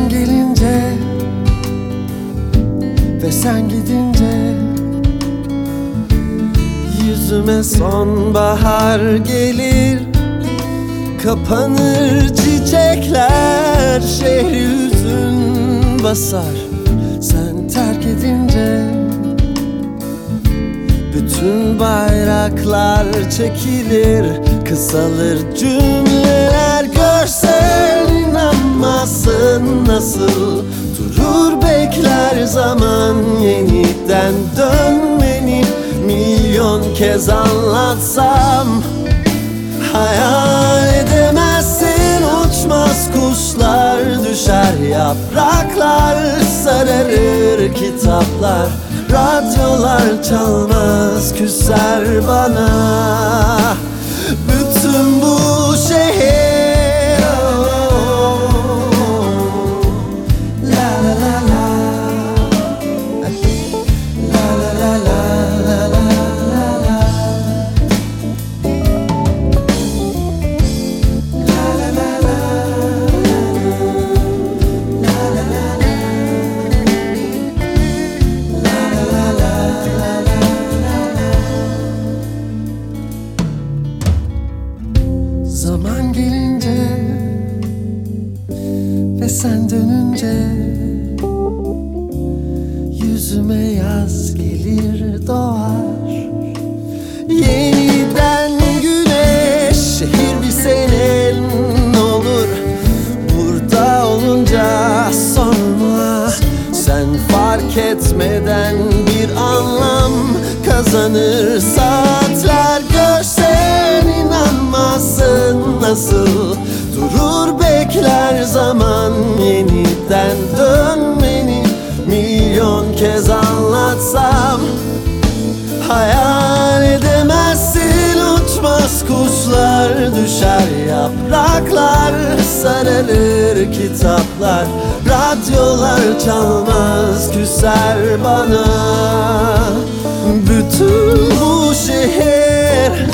Zaman gelince ve sen gidince Yüzüme sonbahar gelir Kapanır çiçekler Şehri hüzün basar. Sen terk edince Bütün bayraklar çekilir Kısalır cümleler Görsen inanmazsın nasıl? Durur bekler zaman yeniden. Dönmeni Milyon kez anlatsam. Hayal edemezsin uçmaz kuşlar. Düşer yapraklar sararır kitaplar. Radyolar çalmaz küser bana Zaman gelince ve sen dönünce Yüzüme yaz gelir doğar. Yeniden güneş şehir bir senin olur. Burada olunca sorma Sen fark etmeden bir anlam kazanır nasıl Durur bekler zaman yeniden dönmeni? Milyon kez anlatsam Hayal edemezsin. Uçmaz kuşlar Düşer yapraklar sararır kitaplar Radyolar çalmaz küser bana. Bütün bu şehir